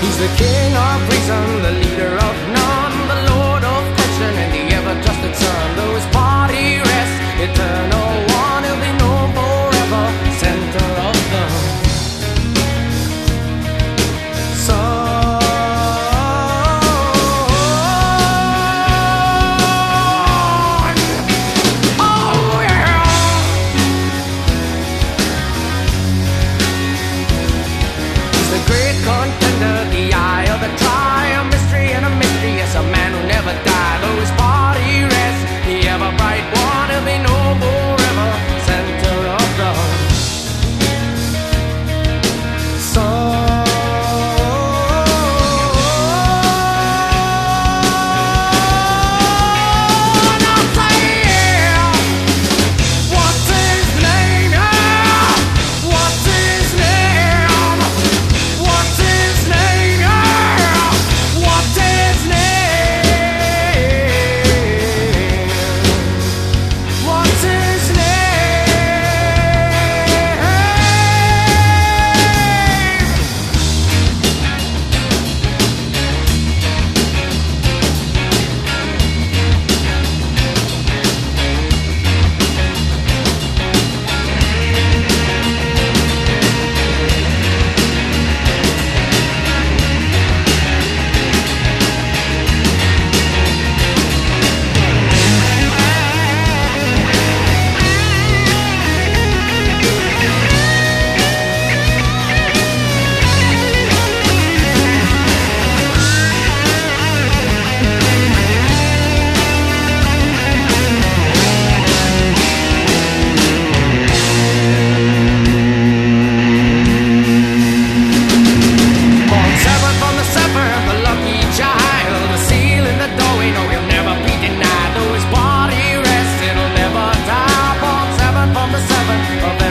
He's the king of reason, the leader of none. moment of